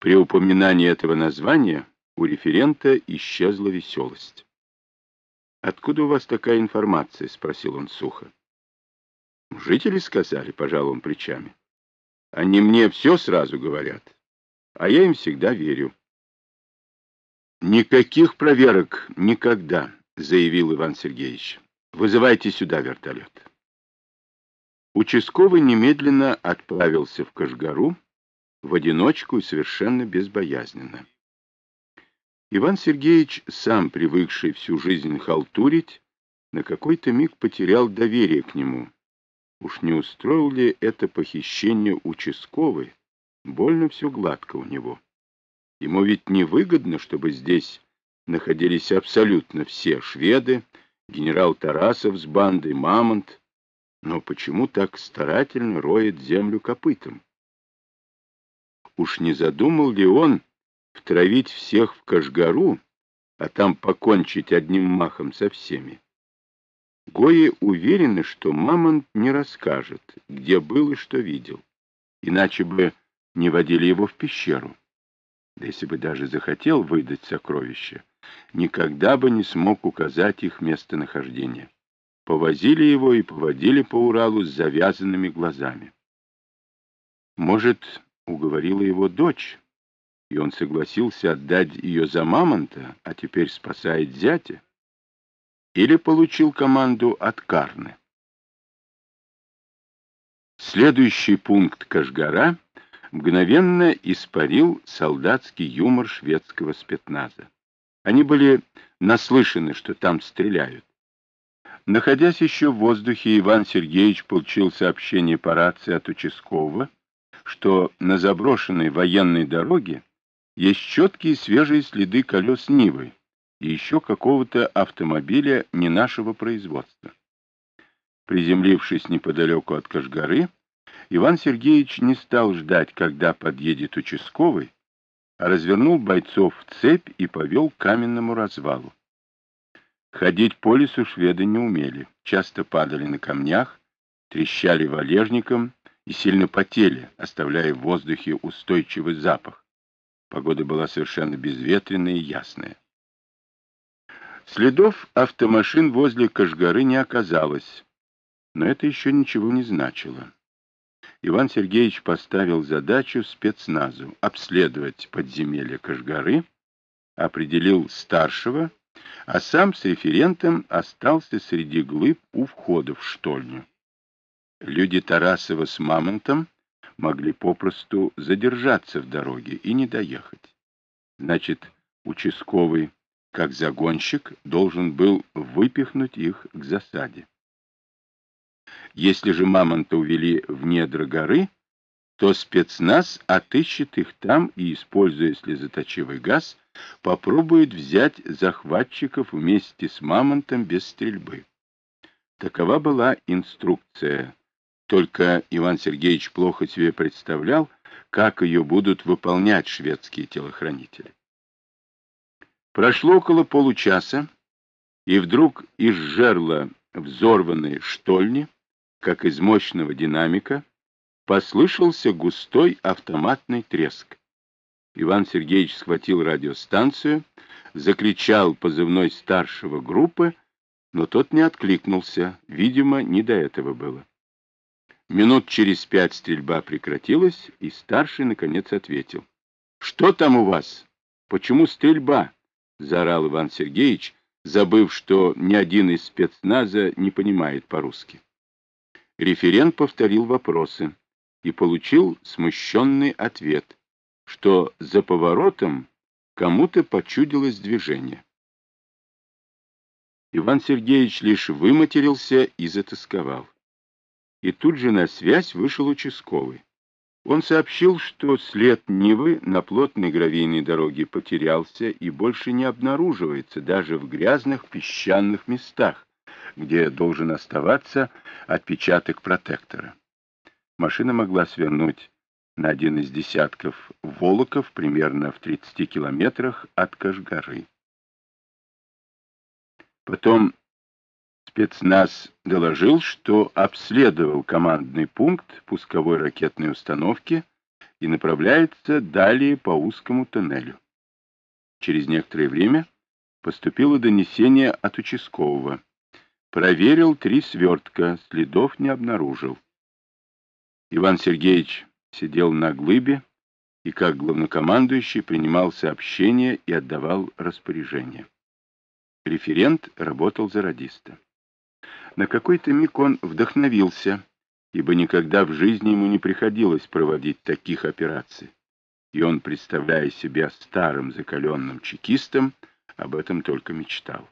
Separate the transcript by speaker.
Speaker 1: При упоминании этого названия у референта исчезла веселость. «Откуда у вас такая информация?» — спросил он сухо. «Жители сказали», — пожал плечами. «Они мне все сразу говорят, а я им всегда верю». «Никаких проверок никогда», — заявил Иван Сергеевич. «Вызывайте сюда вертолет». Участковый немедленно отправился в Кашгару в одиночку и совершенно безбоязненно. Иван Сергеевич, сам привыкший всю жизнь халтурить, на какой-то миг потерял доверие к нему. Уж не устроил ли это похищение участковой? Больно все гладко у него. Ему ведь невыгодно, чтобы здесь находились абсолютно все шведы, генерал Тарасов с бандой Мамонт, но почему так старательно роет землю копытом? Уж не задумал ли он втравить всех в Кашгару, а там покончить одним махом со всеми. Гои уверены, что Мамонт не расскажет, где был и что видел, иначе бы не водили его в пещеру. Да если бы даже захотел выдать сокровища, никогда бы не смог указать их местонахождение. Повозили его и поводили по Уралу с завязанными глазами. Может, уговорила его дочь, и он согласился отдать ее за мамонта, а теперь спасает зятя? Или получил команду от Карны? Следующий пункт Кашгара мгновенно испарил солдатский юмор шведского спецназа. Они были наслышаны, что там стреляют. Находясь еще в воздухе, Иван Сергеевич получил сообщение по рации от участкового, что на заброшенной военной дороге есть четкие свежие следы колес Нивы и еще какого-то автомобиля не нашего производства. Приземлившись неподалеку от Кашгары, Иван Сергеевич не стал ждать, когда подъедет участковый, а развернул бойцов в цепь и повел к каменному развалу. Ходить по лесу шведы не умели, часто падали на камнях, трещали валежником и сильно потели, оставляя в воздухе устойчивый запах. Погода была совершенно безветренная и ясная. Следов автомашин возле Кашгары не оказалось, но это еще ничего не значило. Иван Сергеевич поставил задачу спецназу обследовать подземелье Кашгары, определил старшего, а сам с референтом остался среди глыб у входа в штольню. Люди Тарасова с Мамонтом могли попросту задержаться в дороге и не доехать. Значит, участковый, как загонщик, должен был выпихнуть их к засаде. Если же мамонта увели в недра горы, то спецназ отыщет их там и, используя слезоточивый газ, попробует взять захватчиков вместе с мамонтом без стрельбы. Такова была инструкция только Иван Сергеевич плохо себе представлял, как ее будут выполнять шведские телохранители. Прошло около получаса, и вдруг из жерла взорванной штольни, как из мощного динамика, послышался густой автоматный треск. Иван Сергеевич схватил радиостанцию, закричал позывной старшего группы, но тот не откликнулся, видимо, не до этого было. Минут через пять стрельба прекратилась, и старший, наконец, ответил. — Что там у вас? Почему стрельба? — заорал Иван Сергеевич, забыв, что ни один из спецназа не понимает по-русски. Референт повторил вопросы и получил смущенный ответ, что за поворотом кому-то почудилось движение. Иван Сергеевич лишь выматерился и затасковал и тут же на связь вышел участковый. Он сообщил, что след Нивы на плотной гравийной дороге потерялся и больше не обнаруживается даже в грязных песчаных местах, где должен оставаться отпечаток протектора. Машина могла свернуть на один из десятков волоков примерно в 30 километрах от Кашгары. Потом Спецназ доложил, что обследовал командный пункт пусковой ракетной установки и направляется далее по узкому тоннелю. Через некоторое время поступило донесение от участкового. Проверил три свертка, следов не обнаружил. Иван Сергеевич сидел на глыбе и, как главнокомандующий, принимал сообщения и отдавал распоряжения. Референт работал за радиста. На какой-то миг он вдохновился, ибо никогда в жизни ему не приходилось проводить таких операций. И он, представляя себя старым закаленным чекистом, об этом только мечтал.